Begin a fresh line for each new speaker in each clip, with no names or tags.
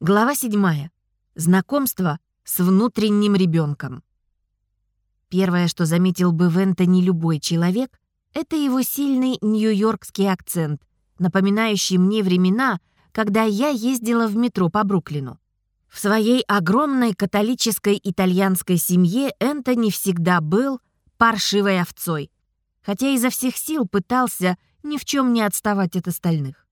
Глава 7. Знакомство с внутренним ребенком. Первое, что заметил бы в Энтони любой человек, это его сильный нью-йоркский акцент, напоминающий мне времена, когда я ездила в метро по Бруклину. В своей огромной католической итальянской семье Энтони всегда был паршивой овцой, хотя изо всех сил пытался ни в чем не отставать от остальных.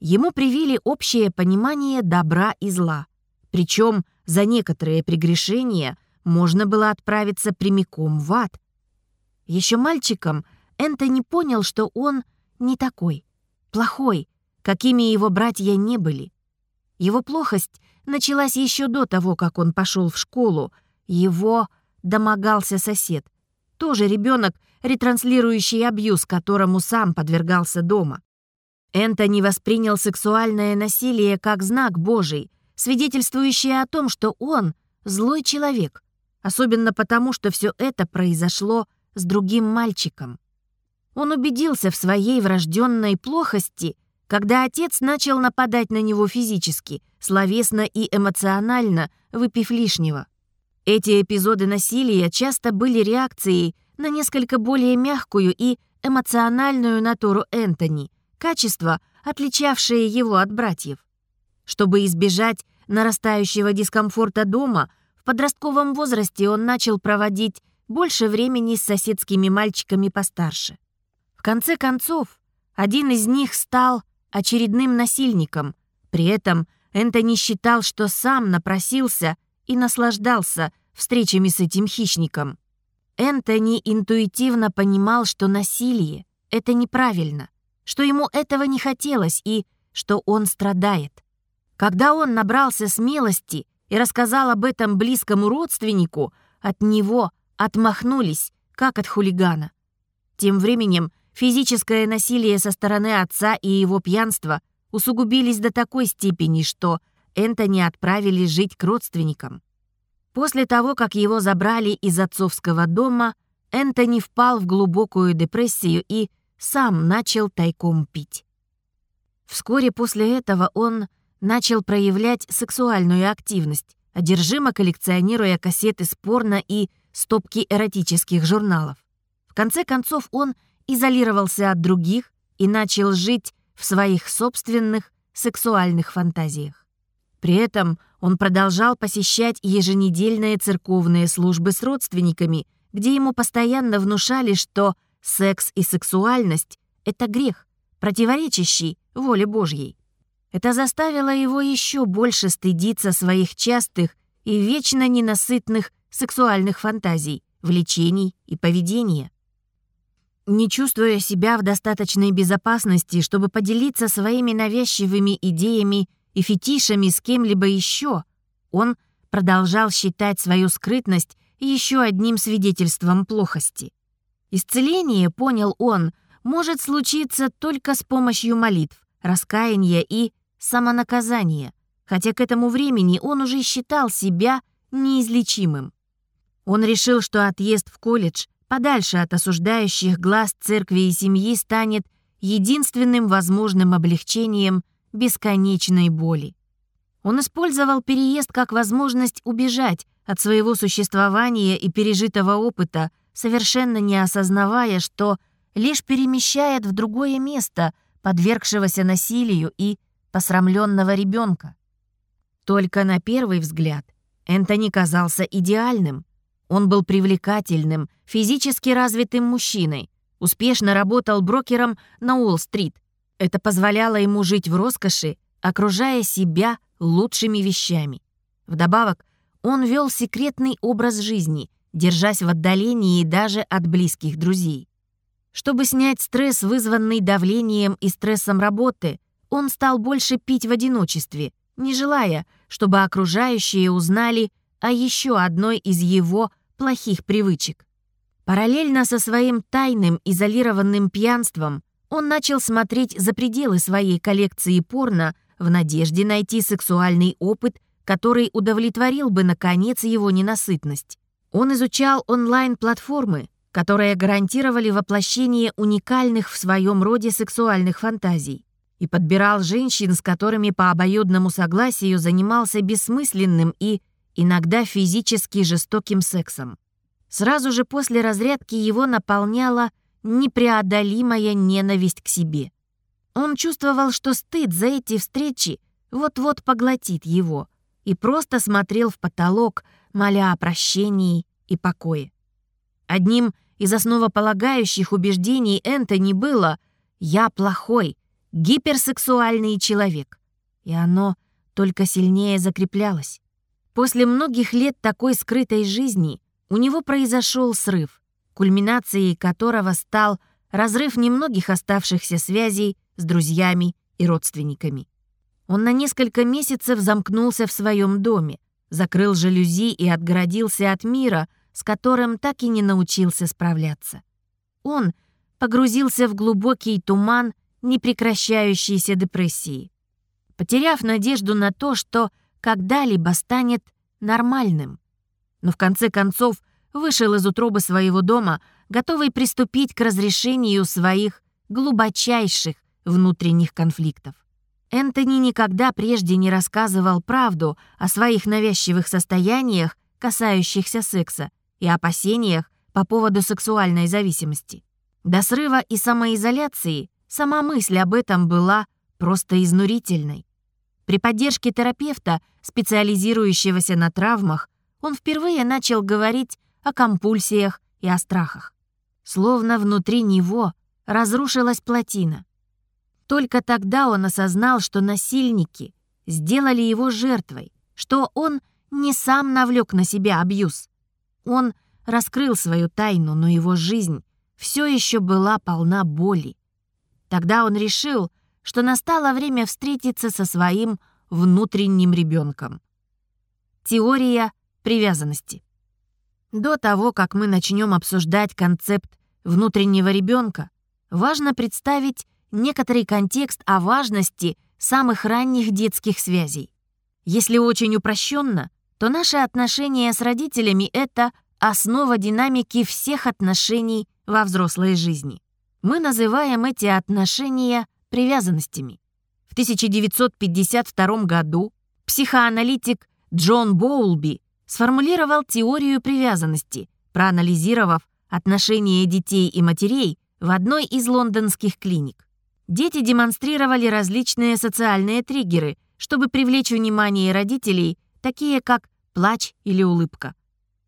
Ему привили общее понимание добра и зла. Причем за некоторые прегрешения можно было отправиться прямиком в ад. Еще мальчиком Энтони понял, что он не такой, плохой, какими его братья не были. Его плохость началась еще до того, как он пошел в школу. Его домогался сосед. Тоже ребенок, ретранслирующий абьюз, которому сам подвергался дома. Энтони воспринял сексуальное насилие как знак Божий, свидетельствующий о том, что он злой человек, особенно потому, что все это произошло с другим мальчиком. Он убедился в своей врожденной плохости, когда отец начал нападать на него физически, словесно и эмоционально, выпив лишнего. Эти эпизоды насилия часто были реакцией на несколько более мягкую и эмоциональную натуру Энтони, качества, отличавшие его от братьев. Чтобы избежать нарастающего дискомфорта дома, в подростковом возрасте он начал проводить больше времени с соседскими мальчиками постарше. В конце концов, один из них стал очередным насильником. При этом Энтони считал, что сам напросился и наслаждался встречами с этим хищником. Энтони интуитивно понимал, что насилие — это неправильно, что ему этого не хотелось и что он страдает. Когда он набрался смелости и рассказал об этом близкому родственнику, от него отмахнулись, как от хулигана. Тем временем физическое насилие со стороны отца и его пьянство усугубились до такой степени, что Энтони отправили жить к родственникам. После того, как его забрали из отцовского дома, Энтони впал в глубокую депрессию и сам начал тайком пить. Вскоре после этого он начал проявлять сексуальную активность, одержимо коллекционируя кассеты с порно и стопки эротических журналов. В конце концов он изолировался от других и начал жить в своих собственных сексуальных фантазиях. При этом он продолжал посещать еженедельные церковные службы с родственниками, где ему постоянно внушали, что Секс и сексуальность — это грех, противоречащий воле Божьей. Это заставило его еще больше стыдиться своих частых и вечно ненасытных сексуальных фантазий, влечений и поведения. Не чувствуя себя в достаточной безопасности, чтобы поделиться своими навязчивыми идеями и фетишами с кем-либо еще, он продолжал считать свою скрытность еще одним свидетельством плохости. Исцеление, понял он, может случиться только с помощью молитв, раскаяния и самонаказания, хотя к этому времени он уже считал себя неизлечимым. Он решил, что отъезд в колледж подальше от осуждающих глаз церкви и семьи станет единственным возможным облегчением бесконечной боли. Он использовал переезд как возможность убежать от своего существования и пережитого опыта, совершенно не осознавая, что лишь перемещает в другое место подвергшегося насилию и посрамленного ребенка. Только на первый взгляд Энтони казался идеальным. Он был привлекательным, физически развитым мужчиной, успешно работал брокером на Уолл-стрит. Это позволяло ему жить в роскоши, окружая себя лучшими вещами. Вдобавок, он вел секретный образ жизни, держась в отдалении даже от близких друзей. Чтобы снять стресс, вызванный давлением и стрессом работы, он стал больше пить в одиночестве, не желая, чтобы окружающие узнали о еще одной из его плохих привычек. Параллельно со своим тайным изолированным пьянством он начал смотреть за пределы своей коллекции порно в надежде найти сексуальный опыт, который удовлетворил бы, наконец, его ненасытность. Он изучал онлайн-платформы, которые гарантировали воплощение уникальных в своем роде сексуальных фантазий. и подбирал женщин, с которыми по обоюдному согласию занимался бессмысленным и иногда физически жестоким сексом. Сразу же после разрядки его наполняла непреодолимая ненависть к себе. Он чувствовал, что стыд за эти встречи вот-вот поглотит его, и просто смотрел в потолок, моля о прощении и покое. Одним из основополагающих убеждений Энтони было «я плохой», гиперсексуальный человек. И оно только сильнее закреплялось. После многих лет такой скрытой жизни у него произошел срыв, кульминацией которого стал разрыв немногих оставшихся связей с друзьями и родственниками. Он на несколько месяцев замкнулся в своем доме, закрыл жалюзи и отгородился от мира, с которым так и не научился справляться. Он погрузился в глубокий туман непрекращающейся депрессии, потеряв надежду на то, что когда-либо станет нормальным. Но в конце концов вышел из утробы своего дома, готовый приступить к разрешению своих глубочайших внутренних конфликтов. Энтони никогда прежде не рассказывал правду о своих навязчивых состояниях, касающихся секса, и опасениях по поводу сексуальной зависимости. До срыва и самоизоляции Сама мысль об этом была просто изнурительной. При поддержке терапевта, специализирующегося на травмах, он впервые начал говорить о компульсиях и о страхах. Словно внутри него разрушилась плотина. Только тогда он осознал, что насильники сделали его жертвой, что он не сам навлек на себя абьюз. Он раскрыл свою тайну, но его жизнь все еще была полна боли. Тогда он решил, что настало время встретиться со своим внутренним ребенком. Теория привязанности. До того, как мы начнем обсуждать концепт внутреннего ребенка, важно представить некоторый контекст о важности самых ранних детских связей. Если очень упрощенно, то наши отношения с родителями — это основа динамики всех отношений во взрослой жизни. Мы называем эти отношения привязанностями. В 1952 году психоаналитик Джон Боулби сформулировал теорию привязанности, проанализировав отношения детей и матерей в одной из лондонских клиник. Дети демонстрировали различные социальные триггеры, чтобы привлечь внимание родителей, такие как плач или улыбка.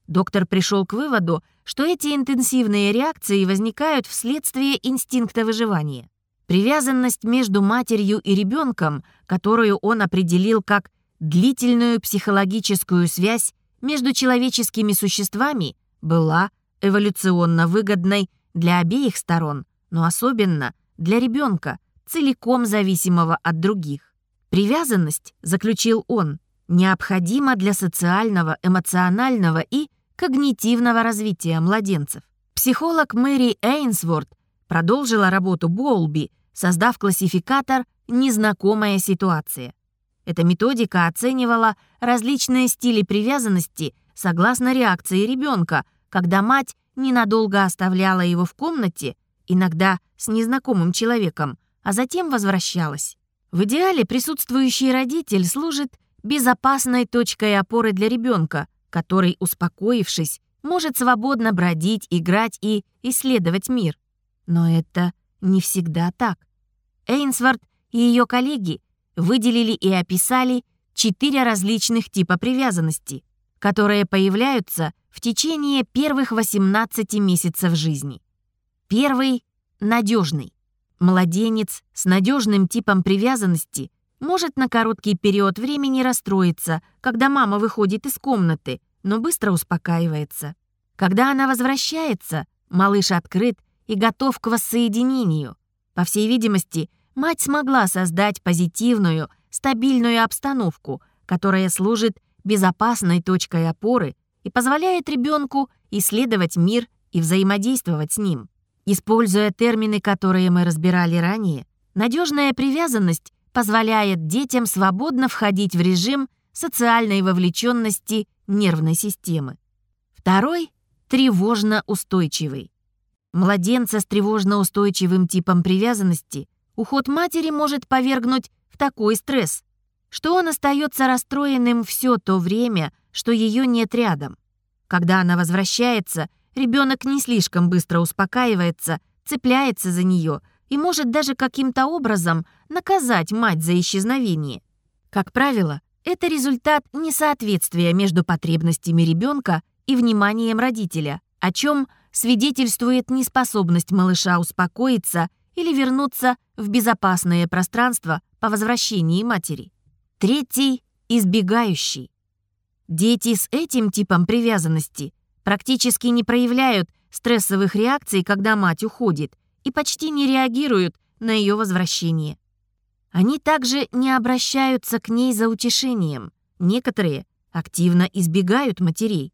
Доктор пришел к выводу, что эти интенсивные реакции возникают вследствие инстинкта выживания. Привязанность между матерью и ребенком, которую он определил как длительную психологическую связь между человеческими существами, была эволюционно выгодной для обеих сторон, но особенно для ребенка, целиком зависимого от других. Привязанность, заключил он, необходима для социального, эмоционального и когнитивного развития младенцев. Психолог Мэри Эйнсворт продолжила работу Болби, создав классификатор «Незнакомая ситуация». Эта методика оценивала различные стили привязанности согласно реакции ребенка, когда мать ненадолго оставляла его в комнате, иногда с незнакомым человеком, а затем возвращалась. В идеале присутствующий родитель служит безопасной точкой опоры для ребенка, который, успокоившись, может свободно бродить, играть и исследовать мир. Но это не всегда так. Эйнсворт и ее коллеги выделили и описали четыре различных типа привязанности, которые появляются в течение первых 18 месяцев жизни. Первый — надежный. Младенец с надежным типом привязанности может на короткий период времени расстроиться, когда мама выходит из комнаты, но быстро успокаивается. Когда она возвращается, малыш открыт и готов к воссоединению. По всей видимости, мать смогла создать позитивную, стабильную обстановку, которая служит безопасной точкой опоры и позволяет ребенку исследовать мир и взаимодействовать с ним. Используя термины, которые мы разбирали ранее, надежная привязанность позволяет детям свободно входить в режим социальной вовлеченности нервной системы. Второй — тревожно-устойчивый. Младенца с тревожно-устойчивым типом привязанности уход матери может повергнуть в такой стресс, что он остается расстроенным все то время, что ее нет рядом. Когда она возвращается, ребенок не слишком быстро успокаивается, цепляется за нее и может даже каким-то образом наказать мать за исчезновение. Как правило, это результат несоответствия между потребностями ребенка и вниманием родителя, о чем свидетельствует неспособность малыша успокоиться или вернуться в безопасное пространство по возвращении матери. Третий – избегающий. Дети с этим типом привязанности практически не проявляют стрессовых реакций, когда мать уходит, и почти не реагируют на ее возвращение. Они также не обращаются к ней за утешением. Некоторые активно избегают матерей.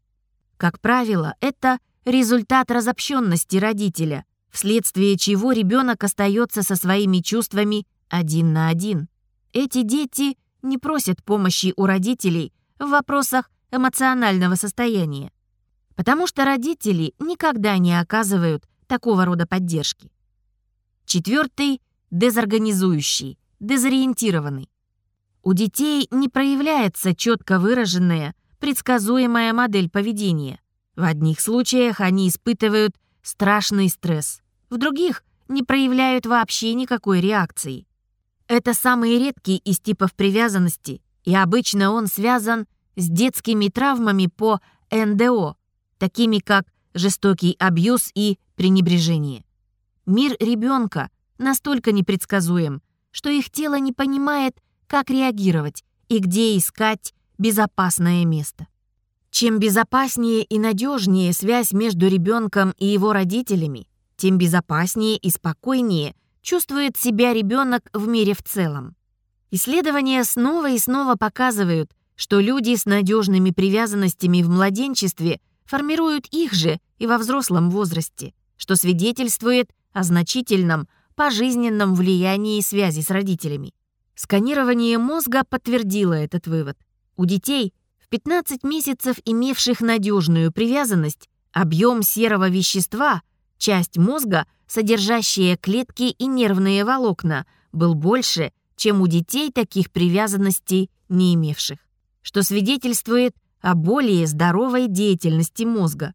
Как правило, это результат разобщенности родителя, вследствие чего ребенок остается со своими чувствами один на один. Эти дети не просят помощи у родителей в вопросах эмоционального состояния, потому что родители никогда не оказывают такого рода поддержки. Четвертый – дезорганизующий, дезориентированный. У детей не проявляется четко выраженная, предсказуемая модель поведения. В одних случаях они испытывают страшный стресс, в других не проявляют вообще никакой реакции. Это самый редкий из типов привязанности, и обычно он связан с детскими травмами по НДО, такими как жестокий абьюз и пренебрежение. Мир ребенка настолько непредсказуем, что их тело не понимает, как реагировать и где искать безопасное место. Чем безопаснее и надежнее связь между ребенком и его родителями, тем безопаснее и спокойнее чувствует себя ребенок в мире в целом. Исследования снова и снова показывают, что люди с надежными привязанностями в младенчестве формируют их же и во взрослом возрасте, что свидетельствует о значительном пожизненном влиянии связи с родителями. Сканирование мозга подтвердило этот вывод. У детей, в 15 месяцев имевших надежную привязанность, объем серого вещества – Часть мозга, содержащая клетки и нервные волокна, был больше, чем у детей таких привязанностей не имевших, что свидетельствует о более здоровой деятельности мозга.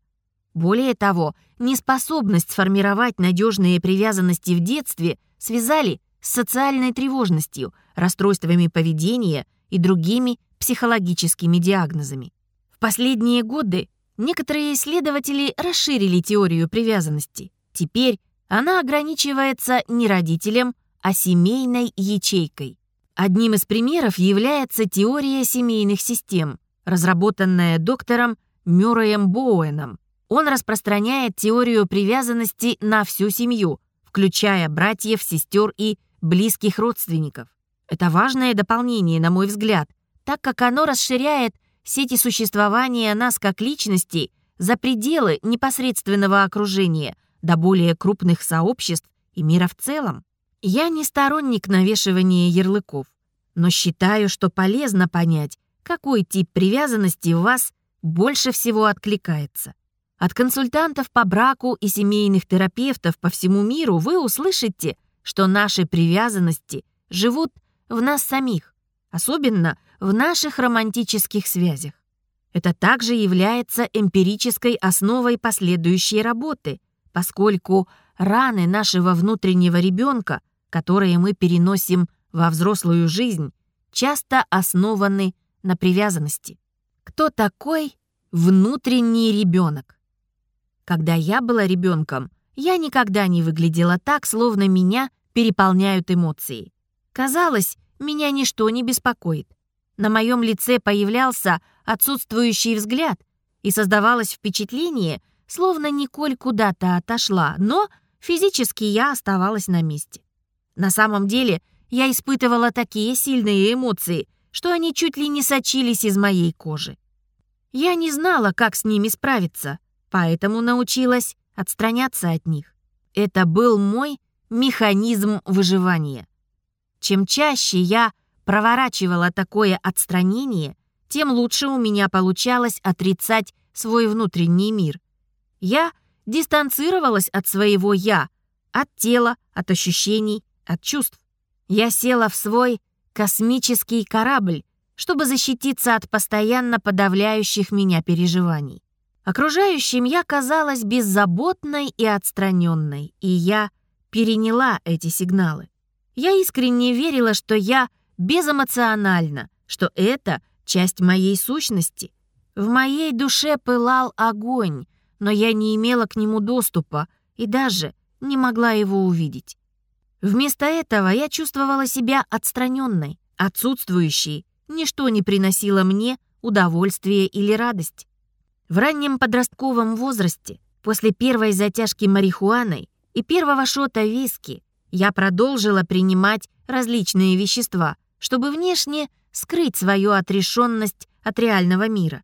Более того, неспособность сформировать надежные привязанности в детстве связали с социальной тревожностью, расстройствами поведения и другими психологическими диагнозами. В последние годы Некоторые исследователи расширили теорию привязанности. Теперь она ограничивается не родителем, а семейной ячейкой. Одним из примеров является теория семейных систем, разработанная доктором Мюрреем Боуэном. Он распространяет теорию привязанности на всю семью, включая братьев, сестер и близких родственников. Это важное дополнение, на мой взгляд, так как оно расширяет сети существования нас как личностей за пределы непосредственного окружения до более крупных сообществ и мира в целом. Я не сторонник навешивания ярлыков, но считаю, что полезно понять, какой тип привязанности в вас больше всего откликается. От консультантов по браку и семейных терапевтов по всему миру вы услышите, что наши привязанности живут в нас самих, особенно в наших романтических связях. Это также является эмпирической основой последующей работы, поскольку раны нашего внутреннего ребенка, которые мы переносим во взрослую жизнь, часто основаны на привязанности. Кто такой внутренний ребенок? Когда я была ребенком, я никогда не выглядела так, словно меня переполняют эмоции. Казалось, меня ничто не беспокоит. На моем лице появлялся отсутствующий взгляд, и создавалось впечатление, словно Николь куда-то отошла, но физически я оставалась на месте. На самом деле я испытывала такие сильные эмоции, что они чуть ли не сочились из моей кожи. Я не знала, как с ними справиться, поэтому научилась отстраняться от них. Это был мой механизм выживания. Чем чаще я проворачивала такое отстранение, тем лучше у меня получалось отрицать свой внутренний мир. Я дистанцировалась от своего «я», от тела, от ощущений, от чувств. Я села в свой космический корабль, чтобы защититься от постоянно подавляющих меня переживаний. Окружающим я казалась беззаботной и отстраненной, и я переняла эти сигналы. Я искренне верила, что я безэмоциональна, что это часть моей сущности. В моей душе пылал огонь, но я не имела к нему доступа и даже не могла его увидеть. Вместо этого я чувствовала себя отстраненной, отсутствующей, ничто не приносило мне удовольствия или радость. В раннем подростковом возрасте, после первой затяжки марихуаной и первого шота виски, я продолжила принимать различные вещества, чтобы внешне скрыть свою отрешенность от реального мира.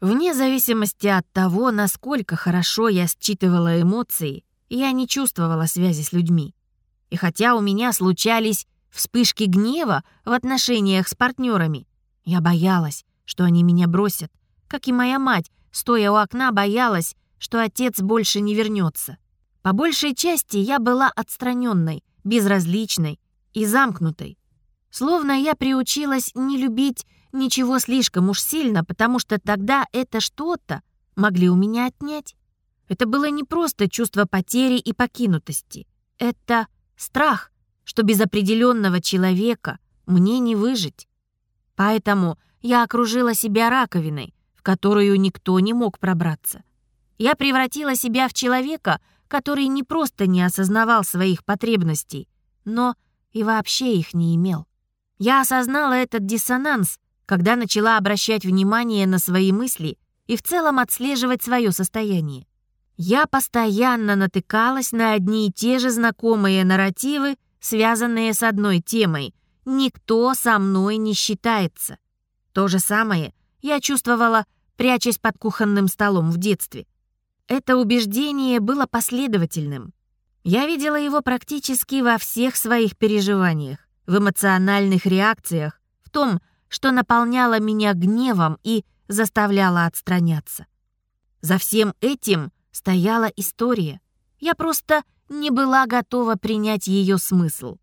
Вне зависимости от того, насколько хорошо я считывала эмоции, я не чувствовала связи с людьми. И хотя у меня случались вспышки гнева в отношениях с партнерами, я боялась, что они меня бросят, как и моя мать, стоя у окна, боялась, что отец больше не вернется. По большей части я была отстраненной, безразличной и замкнутой. Словно я приучилась не любить ничего слишком уж сильно, потому что тогда это что-то могли у меня отнять. Это было не просто чувство потери и покинутости. Это страх, что без определенного человека мне не выжить. Поэтому я окружила себя раковиной, в которую никто не мог пробраться. Я превратила себя в человека, который не просто не осознавал своих потребностей, но и вообще их не имел. Я осознала этот диссонанс, когда начала обращать внимание на свои мысли и в целом отслеживать свое состояние. Я постоянно натыкалась на одни и те же знакомые нарративы, связанные с одной темой «Никто со мной не считается». То же самое я чувствовала, прячась под кухонным столом в детстве. Это убеждение было последовательным. Я видела его практически во всех своих переживаниях, в эмоциональных реакциях, в том, что наполняло меня гневом и заставляло отстраняться. За всем этим стояла история. Я просто не была готова принять ее смысл.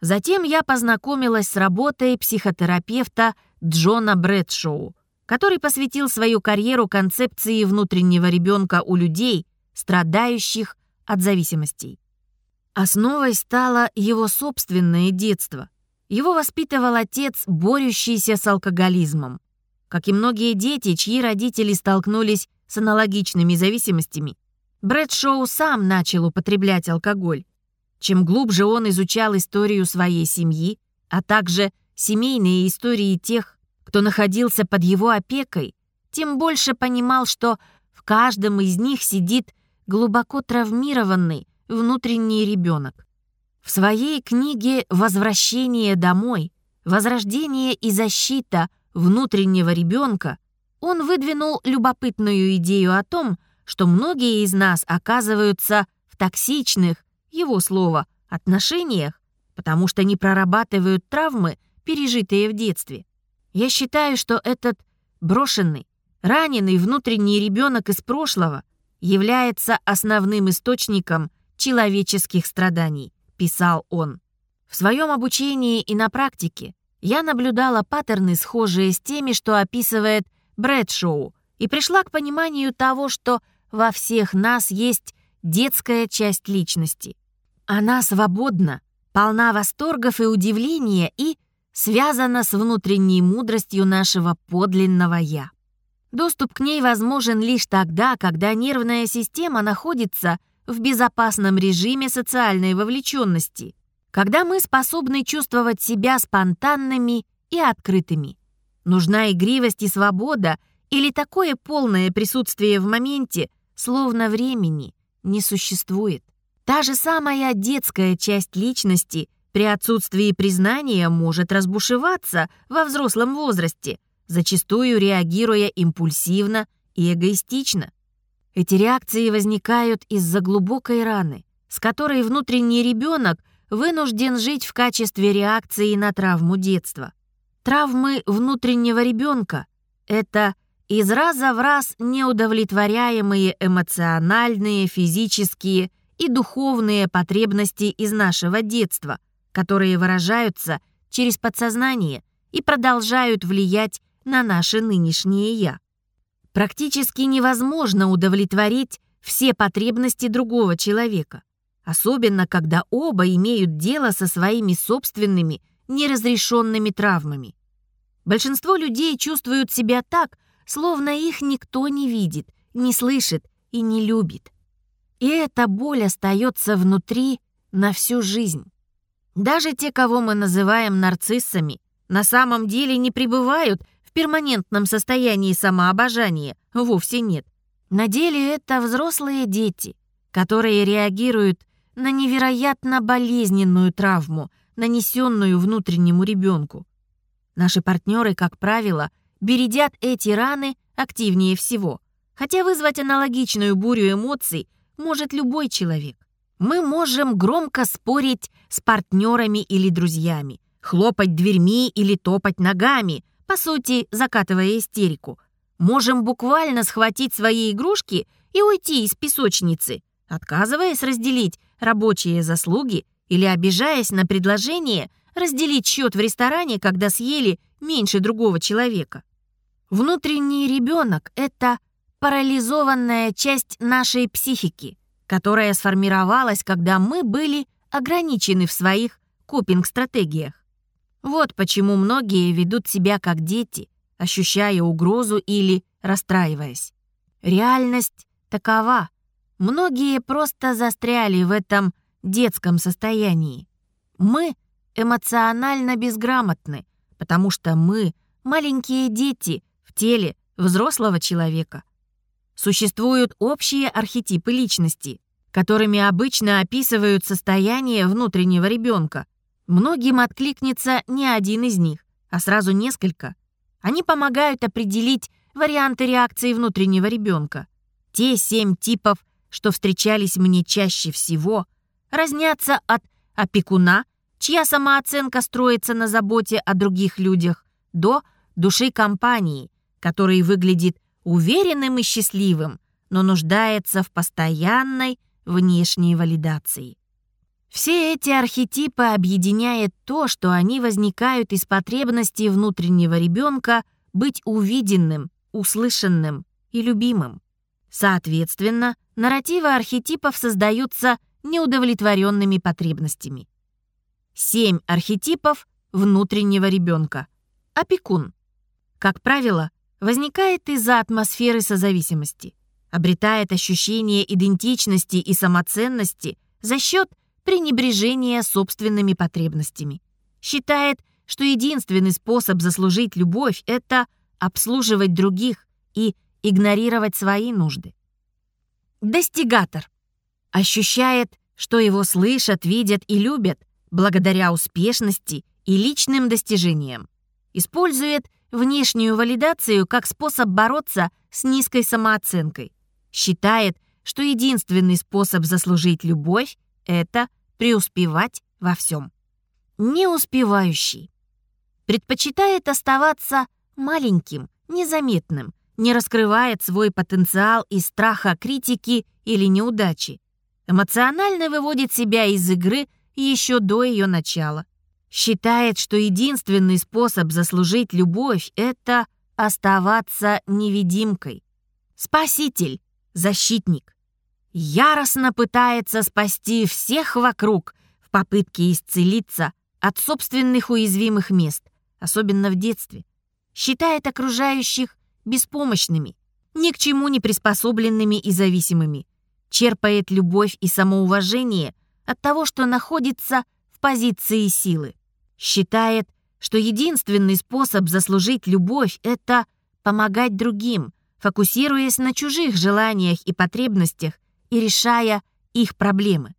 Затем я познакомилась с работой психотерапевта Джона Брэдшоу, который посвятил свою карьеру концепции внутреннего ребенка у людей, страдающих от зависимостей. Основой стало его собственное детство. Его воспитывал отец, борющийся с алкоголизмом. Как и многие дети, чьи родители столкнулись с аналогичными зависимостями, Брэд Шоу сам начал употреблять алкоголь. Чем глубже он изучал историю своей семьи, а также семейные истории тех, кто находился под его опекой, тем больше понимал, что в каждом из них сидит глубоко травмированный внутренний ребенок. В своей книге «Возвращение домой. Возрождение и защита внутреннего ребенка» он выдвинул любопытную идею о том, что многие из нас оказываются в токсичных, его слово, отношениях, потому что не прорабатывают травмы, пережитые в детстве. Я считаю, что этот брошенный, раненый внутренний ребенок из прошлого является основным источником человеческих страданий, писал он. В своем обучении и на практике я наблюдала паттерны, схожие с теми, что описывает Брэдшоу, и пришла к пониманию того, что во всех нас есть детская часть личности. Она свободна, полна восторгов и удивления и связана с внутренней мудростью нашего подлинного «я». Доступ к ней возможен лишь тогда, когда нервная система находится в безопасном режиме социальной вовлеченности, когда мы способны чувствовать себя спонтанными и открытыми. Нужна игривость и свобода или такое полное присутствие в моменте, словно времени не существует. Та же самая детская часть личности при отсутствии признания может разбушеваться во взрослом возрасте, зачастую реагируя импульсивно и эгоистично. Эти реакции возникают из-за глубокой раны, с которой внутренний ребенок вынужден жить в качестве реакции на травму детства. Травмы внутреннего ребенка — это из раза в раз неудовлетворяемые эмоциональные, физические и духовные потребности из нашего детства, которые выражаются через подсознание и продолжают влиять на наше нынешнее «я». Практически невозможно удовлетворить все потребности другого человека, особенно когда оба имеют дело со своими собственными неразрешенными травмами. Большинство людей чувствуют себя так, словно их никто не видит, не слышит и не любит. И эта боль остается внутри на всю жизнь. Даже те, кого мы называем нарциссами, на самом деле не пребывают в перманентном состоянии самообожания, вовсе нет. На деле это взрослые дети, которые реагируют на невероятно болезненную травму, нанесенную внутреннему ребенку. Наши партнеры, как правило, бередят эти раны активнее всего, хотя вызвать аналогичную бурю эмоций может любой человек. Мы можем громко спорить с партнерами или друзьями, хлопать дверьми или топать ногами, по сути, закатывая истерику. Можем буквально схватить свои игрушки и уйти из песочницы, отказываясь разделить рабочие заслуги или обижаясь на предложение разделить счет в ресторане, когда съели меньше другого человека. Внутренний ребенок — это парализованная часть нашей психики, которая сформировалась, когда мы были ограничены в своих копинг-стратегиях. Вот почему многие ведут себя как дети, ощущая угрозу или расстраиваясь. Реальность такова. Многие просто застряли в этом детском состоянии. Мы эмоционально безграмотны, потому что мы маленькие дети в теле взрослого человека. Существуют общие архетипы личности, которыми обычно описывают состояние внутреннего ребенка. Многим откликнется не один из них, а сразу несколько. Они помогают определить варианты реакции внутреннего ребенка. Те семь типов, что встречались мне чаще всего, разнятся от опекуна, чья самооценка строится на заботе о других людях, до души компании, который выглядит уверенным и счастливым, но нуждается в постоянной внешней валидации. Все эти архетипы объединяет то, что они возникают из потребности внутреннего ребенка быть увиденным, услышанным и любимым. Соответственно, нарративы архетипов создаются неудовлетворенными потребностями. Семь архетипов внутреннего ребенка. Опекун. Как правило, возникает из-за атмосферы созависимости, обретает ощущение идентичности и самоценности за счет пренебрежения собственными потребностями. Считает, что единственный способ заслужить любовь — это обслуживать других и игнорировать свои нужды. Достигатор. Ощущает, что его слышат, видят и любят благодаря успешности и личным достижениям. Использует внешнюю валидацию как способ бороться с низкой самооценкой. Считает, что единственный способ заслужить любовь — это преуспевать во всем. Неуспевающий. Предпочитает оставаться маленьким, незаметным, не раскрывает свой потенциал из страха критики или неудачи. Эмоционально выводит себя из игры еще до ее начала. Считает, что единственный способ заслужить любовь — это оставаться невидимкой. Спаситель, защитник. Яростно пытается спасти всех вокруг в попытке исцелиться от собственных уязвимых мест, особенно в детстве. Считает окружающих беспомощными, ни к чему не приспособленными и зависимыми. Черпает любовь и самоуважение от того, что находится в позиции силы. Считает, что единственный способ заслужить любовь — это помогать другим, фокусируясь на чужих желаниях и потребностях и решая их проблемы.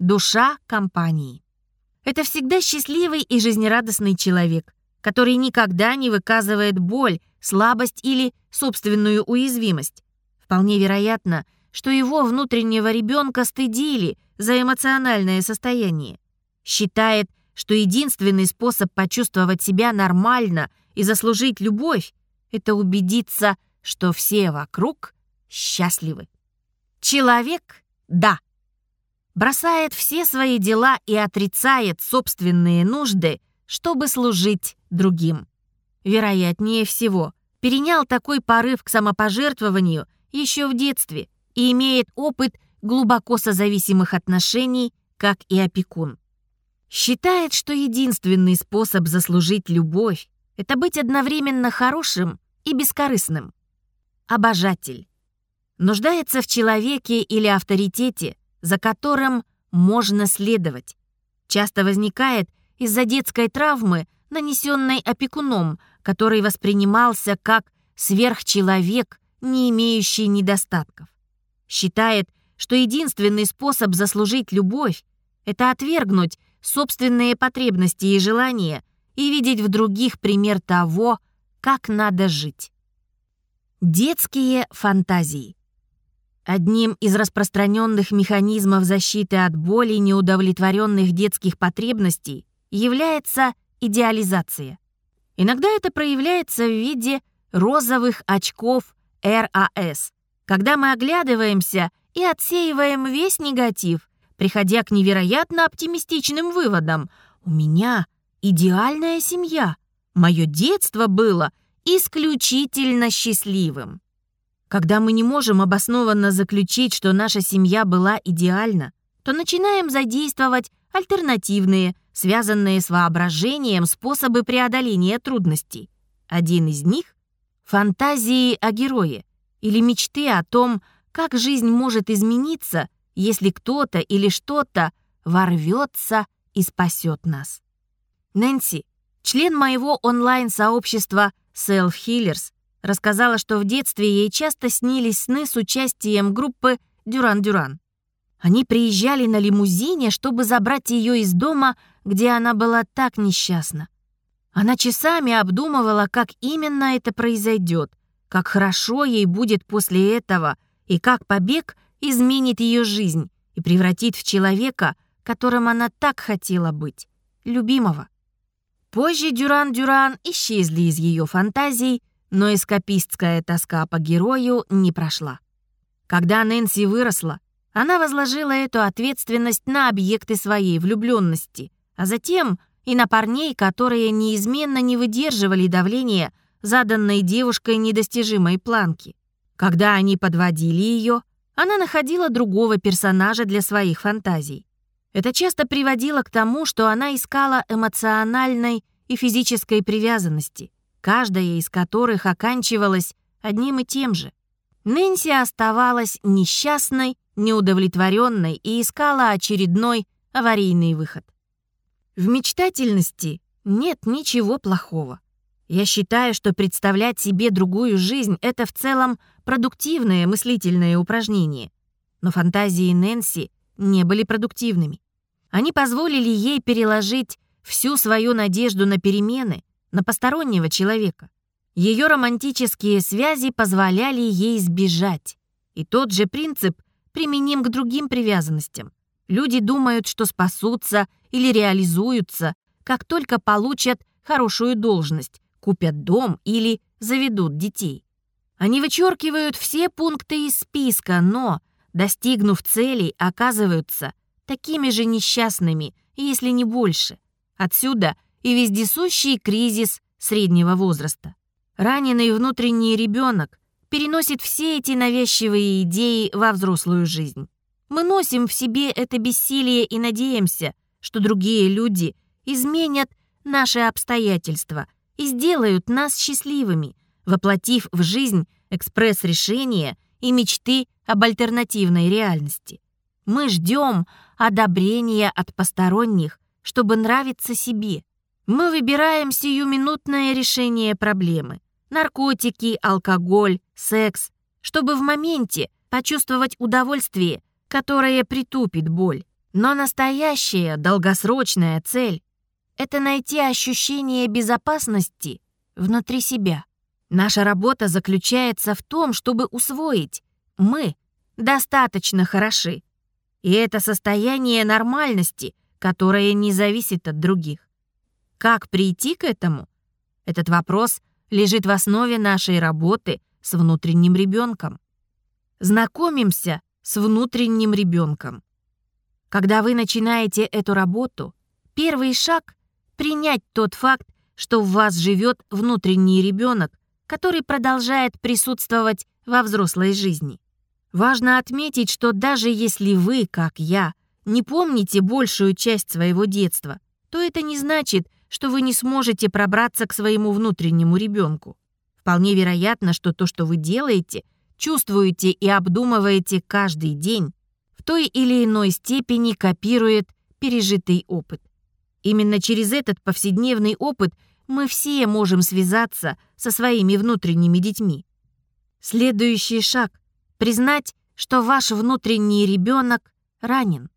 Душа компании. Это всегда счастливый и жизнерадостный человек, который никогда не выказывает боль, слабость или собственную уязвимость. Вполне вероятно, что его внутреннего ребенка стыдили за эмоциональное состояние. Считает, что единственный способ почувствовать себя нормально и заслужить любовь — это убедиться, что все вокруг счастливы. Человек — да. бросает все свои дела и отрицает собственные нужды, чтобы служить другим. Вероятнее всего, перенял такой порыв к самопожертвованию еще в детстве и имеет опыт глубоко созависимых отношений, как и опекун. Считает, что единственный способ заслужить любовь — это быть одновременно хорошим и бескорыстным. Обожатель. Нуждается в человеке или авторитете, за которым можно следовать. Часто возникает из-за детской травмы, нанесенной опекуном, который воспринимался как сверхчеловек, не имеющий недостатков. Считает, что единственный способ заслужить любовь — это отвергнуть собственные потребности и желания и видеть в других пример того, как надо жить. Детские фантазии. Одним из распространенных механизмов защиты от боли неудовлетворенных детских потребностей является идеализация. Иногда это проявляется в виде розовых очков РАС, когда мы оглядываемся и отсеиваем весь негатив, приходя к невероятно оптимистичным выводам. «У меня идеальная семья. Мое детство было исключительно счастливым». Когда мы не можем обоснованно заключить, что наша семья была идеальна, то начинаем задействовать альтернативные, связанные с воображением способы преодоления трудностей. Один из них — фантазии о герое или мечты о том, как жизнь может измениться, если кто-то или что-то ворвется и спасет нас. Нэнси, член моего онлайн-сообщества Self Healers, рассказала, что в детстве ей часто снились сны с участием группы «Дюран-Дюран». Они приезжали на лимузине, чтобы забрать ее из дома, где она была так несчастна. Она часами обдумывала, как именно это произойдет, как хорошо ей будет после этого и как побег изменит ее жизнь и превратит в человека, которым она так хотела быть, любимого. Позже Дюран-Дюран исчезли из ее фантазий, но эскапистская тоска по герою не прошла. Когда Нэнси выросла, она возложила эту ответственность на объекты своей влюбленности, а затем и на парней, которые неизменно не выдерживали давления заданной девушкой недостижимой планки. Когда они подводили ее, она находила другого персонажа для своих фантазий. Это часто приводило к тому, что она искала эмоциональной и физической привязанности, каждая из которых оканчивалась одним и тем же. Нэнси оставалась несчастной, неудовлетворенной и искала очередной аварийный выход. В мечтательности нет ничего плохого. Я считаю, что представлять себе другую жизнь — это в целом продуктивное мыслительное упражнение. Но фантазии Нэнси не были продуктивными. Они позволили ей переложить всю свою надежду на перемены на постороннего человека. Ее романтические связи позволяли ей сбежать. И тот же принцип применим к другим привязанностям. Люди думают, что спасутся или реализуются, как только получат хорошую должность, купят дом или заведут детей. Они вычеркивают все пункты из списка, но, достигнув целей, оказываются такими же несчастными, если не больше. Отсюда и вездесущий кризис среднего возраста. Раненый внутренний ребенок переносит все эти навязчивые идеи во взрослую жизнь. Мы носим в себе это бессилие и надеемся, что другие люди изменят наши обстоятельства и сделают нас счастливыми, воплотив в жизнь экспресс-решения и мечты об альтернативной реальности. Мы ждем одобрения от посторонних, чтобы нравиться себе. Мы выбираем сиюминутное решение проблемы. Наркотики, алкоголь, секс, чтобы в моменте почувствовать удовольствие, которое притупит боль. Но настоящая долгосрочная цель — это найти ощущение безопасности внутри себя. Наша работа заключается в том, чтобы усвоить «мы достаточно хороши». И это состояние нормальности, которое не зависит от других. Как прийти к этому? Этот вопрос лежит в основе нашей работы с внутренним ребенком. Знакомимся с внутренним ребенком. Когда вы начинаете эту работу, первый шаг — принять тот факт, что в вас живет внутренний ребенок, который продолжает присутствовать во взрослой жизни. Важно отметить, что даже если вы, как я, не помните большую часть своего детства, то это не значит, что вы не сможете пробраться к своему внутреннему ребенку. Вполне вероятно, что то, что вы делаете, чувствуете и обдумываете каждый день, в той или иной степени копирует пережитый опыт. Именно через этот повседневный опыт мы все можем связаться со своими внутренними детьми. Следующий шаг — признать, что ваш внутренний ребенок ранен.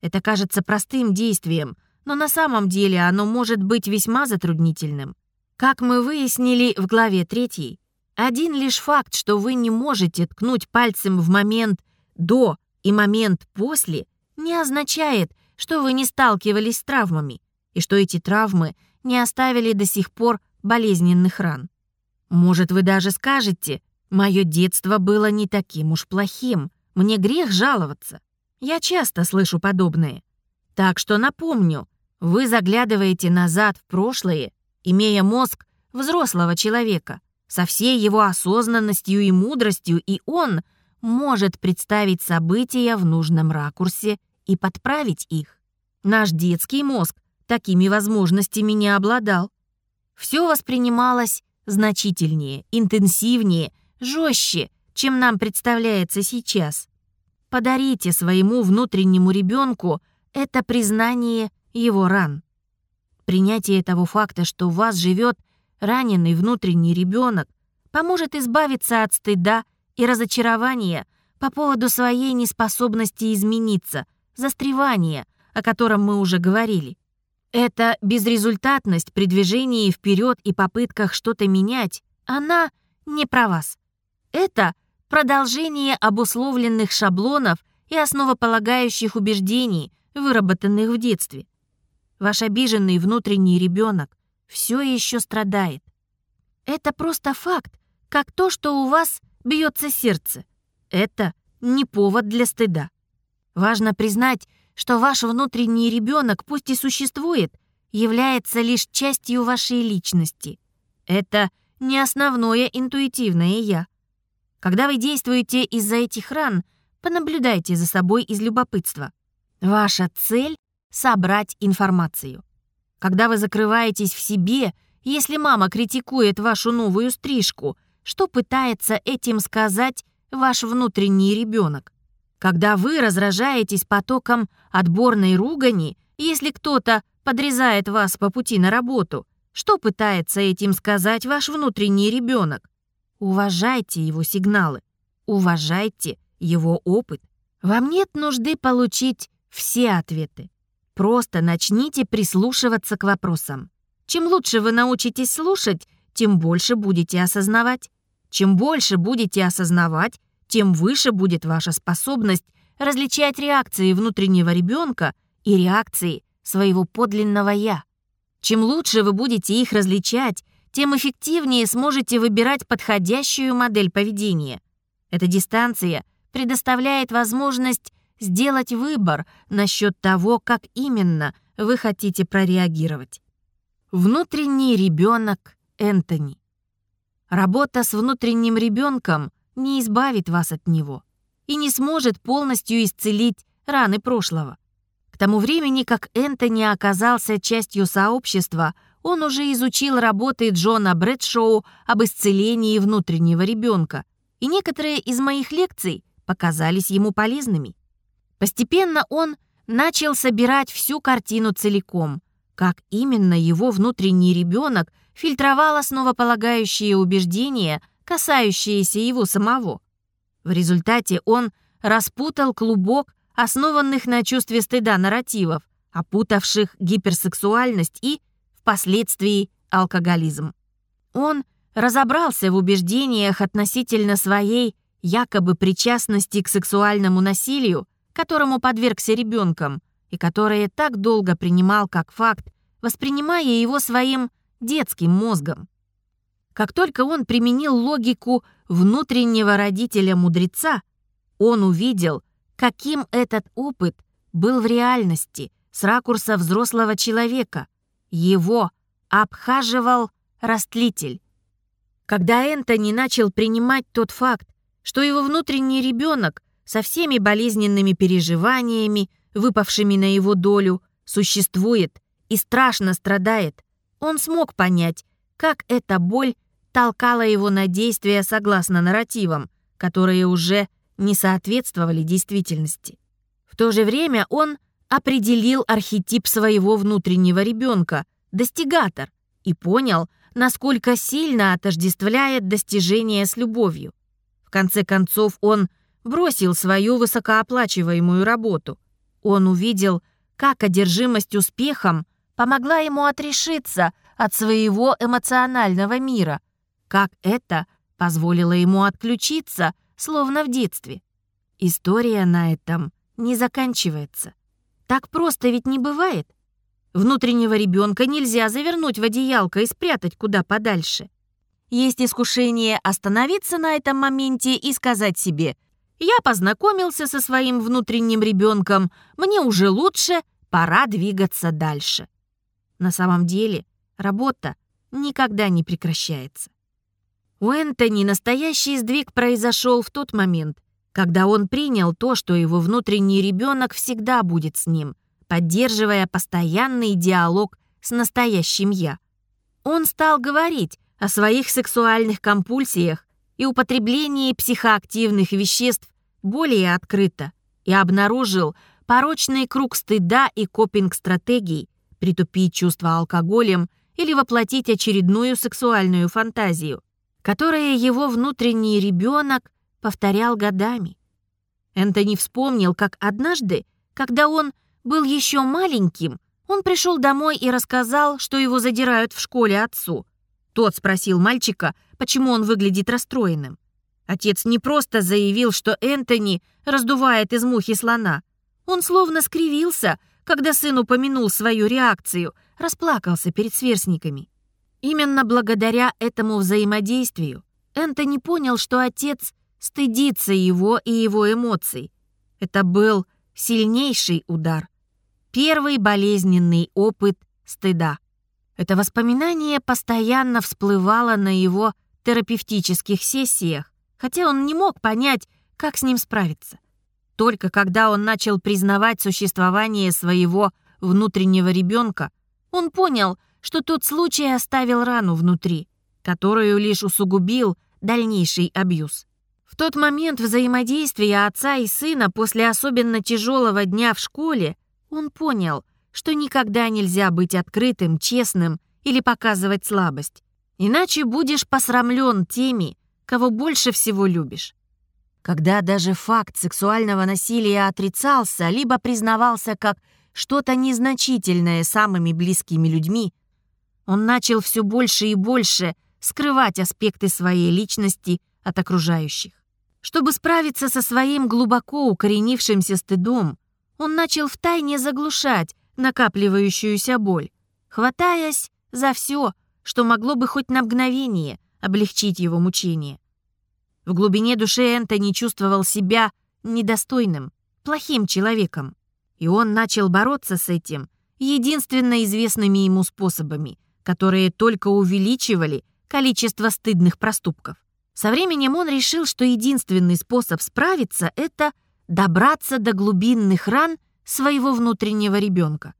Это кажется простым действием, но на самом деле оно может быть весьма затруднительным. Как мы выяснили в главе 3, один лишь факт, что вы не можете ткнуть пальцем в момент «до» и момент «после», не означает, что вы не сталкивались с травмами и что эти травмы не оставили до сих пор болезненных ран. Может, вы даже скажете, «Мое детство было не таким уж плохим, мне грех жаловаться». Я часто слышу подобное. Так что напомню, вы заглядываете назад в прошлое, имея мозг взрослого человека, со всей его осознанностью и мудростью, и он может представить события в нужном ракурсе и подправить их. Наш детский мозг такими возможностями не обладал. Все воспринималось значительнее, интенсивнее, жестче, чем нам представляется сейчас. Подарите своему внутреннему ребенку это признание его ран. Принятие того факта, что в вас живет раненый внутренний ребенок, поможет избавиться от стыда и разочарования по поводу своей неспособности измениться, застревания, о котором мы уже говорили. Эта безрезультатность при движении вперед и попытках что-то менять, она не про вас. Это продолжение обусловленных шаблонов и основополагающих убеждений, выработанных в детстве. Ваш обиженный внутренний ребенок все еще страдает. Это просто факт, как то, что у вас бьется сердце. Это не повод для стыда. Важно признать, что ваш внутренний ребенок, пусть и существует, является лишь частью вашей личности. Это не основное интуитивное «я». Когда вы действуете из-за этих ран, понаблюдайте за собой из любопытства. Ваша цель — собрать информацию. Когда вы закрываетесь в себе, если мама критикует вашу новую стрижку, что пытается этим сказать ваш внутренний ребенок? Когда вы разражаетесь потоком отборной ругани, если кто-то подрезает вас по пути на работу, что пытается этим сказать ваш внутренний ребенок? Уважайте его сигналы, уважайте его опыт. Вам нет нужды получить все ответы. Просто начните прислушиваться к вопросам. Чем лучше вы научитесь слушать, тем больше будете осознавать. Чем больше будете осознавать, тем выше будет ваша способность различать реакции внутреннего ребенка и реакции своего подлинного «я». Чем лучше вы будете их различать, тем эффективнее сможете выбирать подходящую модель поведения. Эта дистанция предоставляет возможность сделать выбор насчет того, как именно вы хотите прореагировать. Внутренний ребенок Энтони. Работа с внутренним ребенком не избавит вас от него и не сможет полностью исцелить раны прошлого. К тому времени, как Энтони оказался частью сообщества, он уже изучил работы Джона Брэдшоу об исцелении внутреннего ребенка, и некоторые из моих лекций показались ему полезными. Постепенно он начал собирать всю картину целиком, как именно его внутренний ребенок фильтровал основополагающие убеждения, касающиеся его самого. В результате он распутал клубок основанных на чувстве стыда нарративов, опутавших гиперсексуальность и, впоследствии, алкоголизм. Он разобрался в убеждениях относительно своей якобы причастности к сексуальному насилию которому подвергся ребенком, и которое так долго принимал как факт, воспринимая его своим детским мозгом. Как только он применил логику внутреннего родителя-мудреца, он увидел, каким этот опыт был в реальности, с ракурса взрослого человека. Его обхаживал растлитель. Когда Энтони начал принимать тот факт, что его внутренний ребенок со всеми болезненными переживаниями, выпавшими на его долю, существует и страшно страдает, он смог понять, как эта боль толкала его на действия согласно нарративам, которые уже не соответствовали действительности. В то же время он определил архетип своего внутреннего ребенка, достигатор, и понял, насколько сильно отождествляет достижение с любовью. В конце концов, он бросил свою высокооплачиваемую работу. Он увидел, как одержимость успехом помогла ему отрешиться от своего эмоционального мира, как это позволило ему отключиться, словно в детстве. История на этом не заканчивается. Так просто ведь не бывает. Внутреннего ребенка нельзя завернуть в одеялко и спрятать куда подальше. Есть искушение остановиться на этом моменте и сказать себе «Я познакомился со своим внутренним ребенком, мне уже лучше, пора двигаться дальше». На самом деле работа никогда не прекращается. У Энтони настоящий сдвиг произошел в тот момент, когда он принял то, что его внутренний ребенок всегда будет с ним, поддерживая постоянный диалог с настоящим «я». Он стал говорить о своих сексуальных компульсиях и употреблении психоактивных веществ более открыто и обнаружил порочный круг стыда и копинг-стратегий, притупить чувство алкоголем или воплотить очередную сексуальную фантазию, которая его внутренний ребенок повторял годами. Энтони вспомнил, как однажды, когда он был еще маленьким, он пришел домой и рассказал, что его задирают в школе отцу. Тот спросил мальчика, почему он выглядит расстроенным. Отец не просто заявил, что Энтони раздувает из мухи слона. Он словно скривился, когда сын упомянул свою реакцию, расплакался перед сверстниками. Именно благодаря этому взаимодействию Энтони понял, что отец стыдиться его и его эмоций. Это был сильнейший удар. Первый болезненный опыт стыда. Это воспоминание постоянно всплывало на его терапевтических сессиях, хотя он не мог понять, как с ним справиться. Только когда он начал признавать существование своего внутреннего ребенка, он понял, что тот случай оставил рану внутри, которую лишь усугубил дальнейший абьюз. В тот момент взаимодействия отца и сына после особенно тяжелого дня в школе он понял, что никогда нельзя быть открытым, честным или показывать слабость. Иначе будешь посрамлен теми, кого больше всего любишь. Когда даже факт сексуального насилия отрицался, либо признавался как что-то незначительное самыми близкими людьми, он начал все больше и больше скрывать аспекты своей личности от окружающих. Чтобы справиться со своим глубоко укоренившимся стыдом, он начал втайне заглушать накапливающуюся боль, хватаясь за все, что могло бы хоть на мгновение облегчить его мучение. В глубине души Энтони чувствовал себя недостойным, плохим человеком, и он начал бороться с этим единственно известными ему способами, которые только увеличивали количество стыдных проступков. Со временем он решил, что единственный способ справиться — это добраться до глубинных ран своего внутреннего ребенка.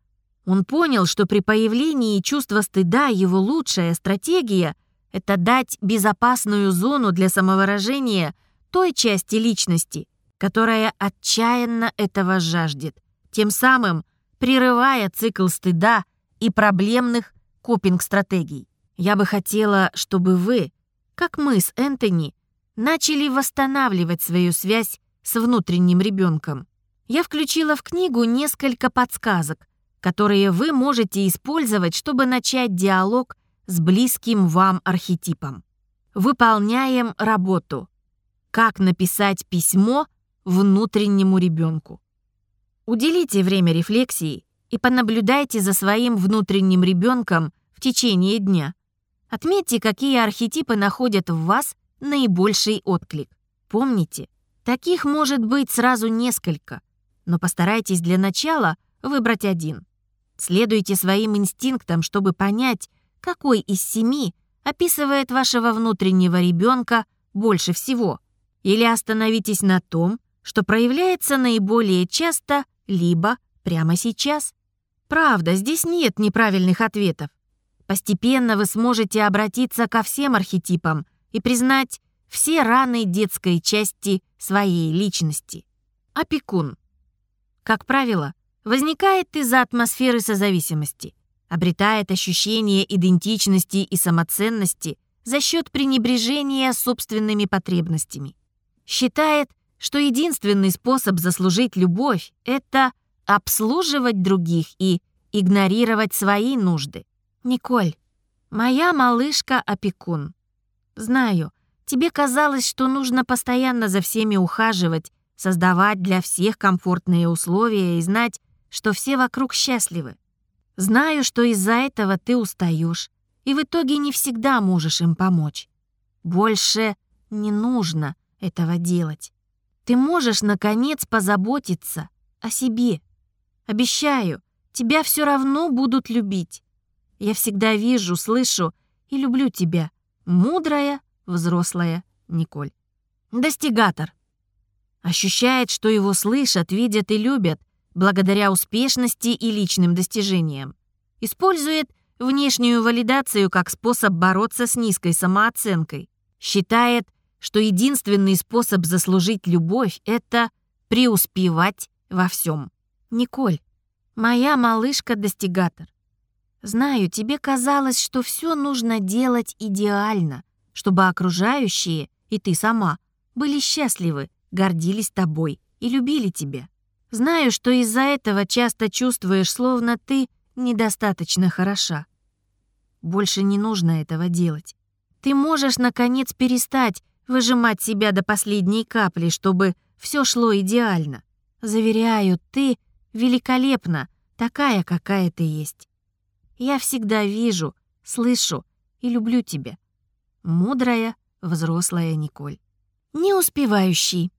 Он понял, что при появлении чувства стыда его лучшая стратегия — это дать безопасную зону для самовыражения той части личности, которая отчаянно этого жаждет, тем самым прерывая цикл стыда и проблемных копинг-стратегий. Я бы хотела, чтобы вы как мы с Энтони начали восстанавливать свою связь с внутренним ребенком. Я включила в книгу несколько подсказок, которые вы можете использовать, чтобы начать диалог с близким вам архетипом. Выполняем работу. Как написать письмо внутреннему ребенку. Уделите время рефлексии и понаблюдайте за своим внутренним ребенком в течение дня. Отметьте, какие архетипы находят в вас наибольший отклик. Помните, таких может быть сразу несколько. но постарайтесь для начала выбрать один. Следуйте своим инстинктам, чтобы понять, какой из семи описывает вашего внутреннего ребенка больше всего. Или остановитесь на том, что проявляется наиболее часто, либо прямо сейчас. Правда, здесь нет неправильных ответов. Постепенно вы сможете обратиться ко всем архетипам и признать все раны детской части своей личности. Опекун. Как правило, возникает из-за атмосферы созависимости, обретает ощущение идентичности и самоценности за счет пренебрежения собственными потребностями. Считает, что единственный способ заслужить любовь — это обслуживать других и игнорировать свои нужды. Николь, моя малышка-опекун. Знаю, тебе казалось, что нужно постоянно за всеми ухаживать, создавать для всех комфортные условия и знать, что все вокруг счастливы. Знаю, что из-за этого ты устаешь, и в итоге не всегда можешь им помочь. Больше не нужно этого делать. Ты можешь, наконец, позаботиться о себе. Обещаю, тебя все равно будут любить. Я всегда вижу, слышу и люблю тебя. Мудрая, взрослая Николь. Достигатор. Ощущает, что его слышат, видят и любят, благодаря успешности и личным достижениям. Использует внешнюю валидацию как способ бороться с низкой самооценкой. Считает, что единственный способ заслужить любовь — это преуспевать во всем. Николь, моя малышка-достигатор. Знаю, тебе казалось, что все нужно делать идеально, чтобы окружающие и ты сама были счастливы, гордились тобой и любили тебя. Знаю, что из-за этого часто чувствуешь, словно ты недостаточно хороша. Больше не нужно этого делать. Ты можешь, наконец, перестать выжимать себя до последней капли, чтобы все шло идеально. Заверяю, ты великолепна, такая, какая ты есть. Я всегда вижу, слышу и люблю тебя. Мудрая, взрослая Николь. Не успевающий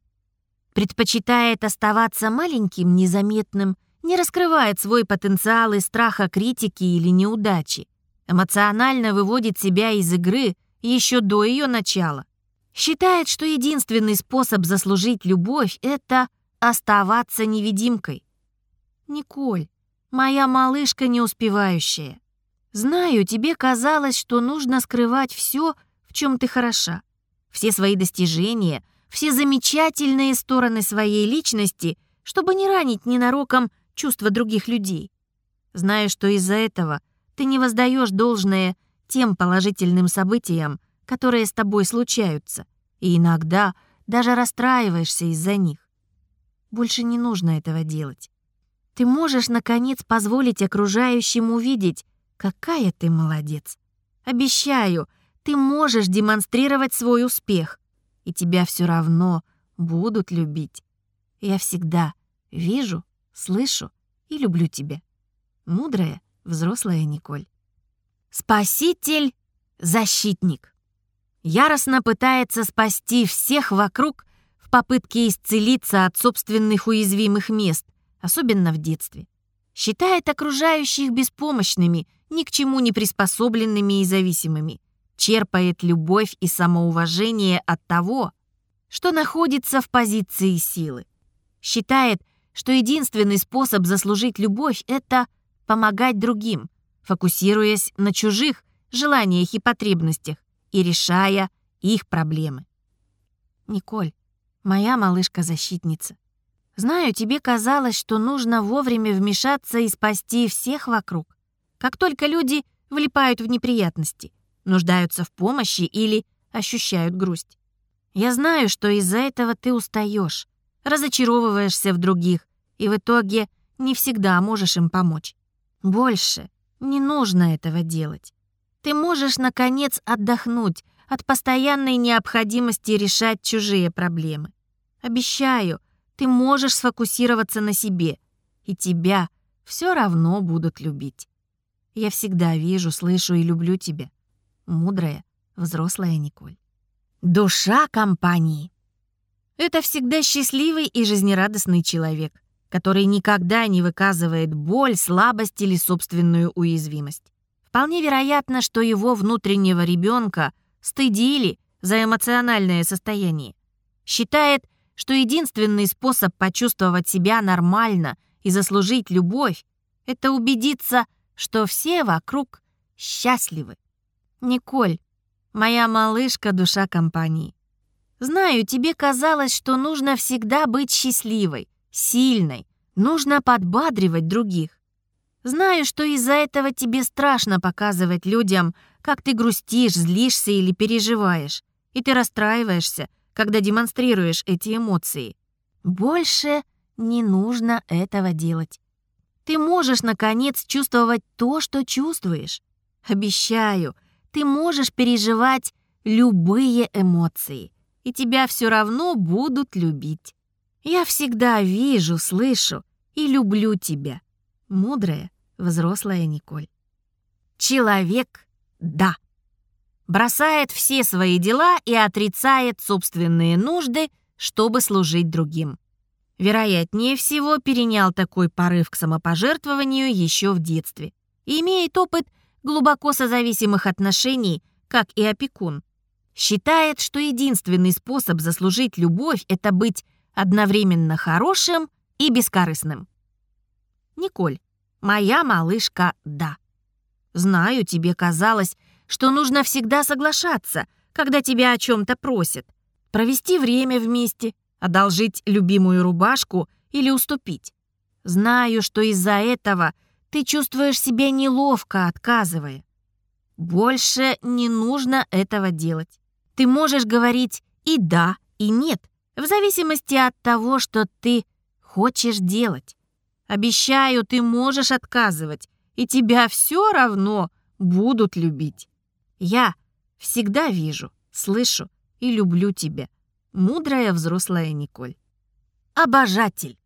предпочитает оставаться маленьким, незаметным, не раскрывает свой потенциал из страха критики или неудачи, эмоционально выводит себя из игры еще до ее начала. Считает, что единственный способ заслужить любовь — это оставаться невидимкой. Николь, моя малышка неуспевающая. Знаю, тебе казалось, что нужно скрывать все, в чем ты хороша. Все свои достижения — все замечательные стороны своей личности, чтобы не ранить ненароком чувства других людей. Знаю, что из-за этого ты не воздаешь должное тем положительным событиям, которые с тобой случаются, и иногда даже расстраиваешься из-за них. Больше не нужно этого делать. Ты можешь, наконец, позволить окружающим увидеть, какая ты молодец. Обещаю, ты можешь демонстрировать свой успех и тебя все равно будут любить. Я всегда вижу, слышу и люблю тебя. Мудрая, взрослая Николь. Спаситель, защитник. Яростно пытается спасти всех вокруг в попытке исцелиться от собственных уязвимых мест, особенно в детстве. Считает окружающих беспомощными, ни к чему не приспособленными и зависимыми черпает любовь и самоуважение от того, что находится в позиции силы. Считает, что единственный способ заслужить любовь — это помогать другим, фокусируясь на чужих желаниях и потребностях и решая их проблемы. Николь, моя малышка-защитница, знаю, тебе казалось, что нужно вовремя вмешаться и спасти всех вокруг. Как только люди влипают в неприятности — нуждаются в помощи или ощущают грусть. Я знаю, что из-за этого ты устаешь, разочаровываешься в других и в итоге не всегда можешь им помочь. Больше не нужно этого делать. Ты можешь, наконец, отдохнуть от постоянной необходимости решать чужие проблемы. Обещаю, ты можешь сфокусироваться на себе, и тебя все равно будут любить. Я всегда вижу, слышу и люблю тебя мудрая, взрослая Николь. Душа компании. Это всегда счастливый и жизнерадостный человек. который никогда не выказывает боль, слабость или собственную уязвимость. Вполне вероятно, что его внутреннего ребенка стыдили за эмоциональное состояние. Считает, что единственный способ почувствовать себя нормально и заслужить любовь — это убедиться, что все вокруг счастливы. Николь, моя малышка душа компании. Знаю, тебе казалось, что нужно всегда быть счастливой, сильной, нужно подбадривать других. Знаю, что из-за этого тебе страшно показывать людям, как ты грустишь, злишься или переживаешь, и ты расстраиваешься, когда демонстрируешь эти эмоции. Больше не нужно этого делать. Ты можешь, наконец, чувствовать то, что чувствуешь. Обещаю, ты можешь переживать любые эмоции, и тебя все равно будут любить. Я всегда вижу, слышу и люблю тебя. Мудрая, взрослая Николь. Человек — да. Бросает все свои дела и отрицает собственные нужды, чтобы служить другим. Вероятнее всего, перенял такой порыв к самопожертвованию еще в детстве и имеет опыт глубоко созависимых отношений, как и опекун. Считает, что единственный способ заслужить любовь — это быть одновременно хорошим и бескорыстным. Николь, моя малышка, да. Знаю, тебе казалось, что нужно всегда соглашаться, когда тебя о чем-то просят, провести время вместе — одолжить любимую рубашку или уступить. Знаю, что из-за этого ты чувствуешь себя неловко, отказывая. Больше не нужно этого делать. Ты можешь говорить и «да», и «нет», в зависимости от того, что ты хочешь делать. Обещаю, ты можешь отказывать, и тебя все равно будут любить. Я всегда вижу, слышу и люблю тебя мудрая взрослая Николь. Обожатель.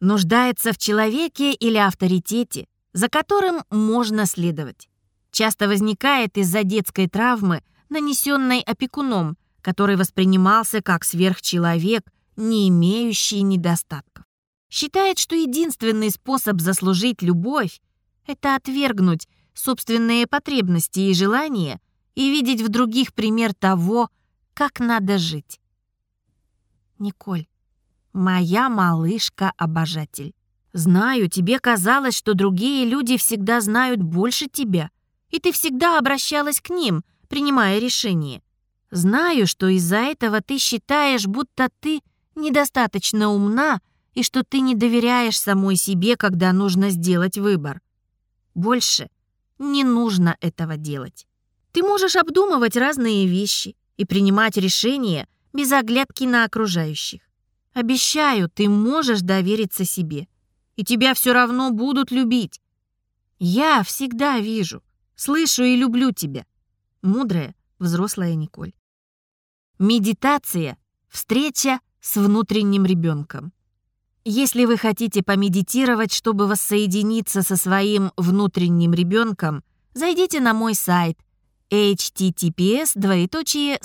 Нуждается в человеке или авторитете, за которым можно следовать. Часто возникает из-за детской травмы, нанесенной опекуном, который воспринимался как сверхчеловек, не имеющий недостатков. Считает, что единственный способ заслужить любовь — это отвергнуть собственные потребности и желания и видеть в других пример того, как надо жить. Николь, моя малышка-обожатель. Знаю, тебе казалось, что другие люди всегда знают больше тебя, и ты всегда обращалась к ним, принимая решение. Знаю, что из-за этого ты считаешь, будто ты недостаточно умна и что ты не доверяешь самой себе, когда нужно сделать выбор. Больше не нужно этого делать. Ты можешь обдумывать разные вещи и принимать решения, без оглядки на окружающих. Обещаю, ты можешь довериться себе, и тебя все равно будут любить. Я всегда вижу, слышу и люблю тебя. Мудрая, взрослая Николь. Медитация — встреча с внутренним ребенком. Если вы хотите помедитировать, чтобы воссоединиться со своим внутренним ребенком, зайдите на мой сайт https двоеточие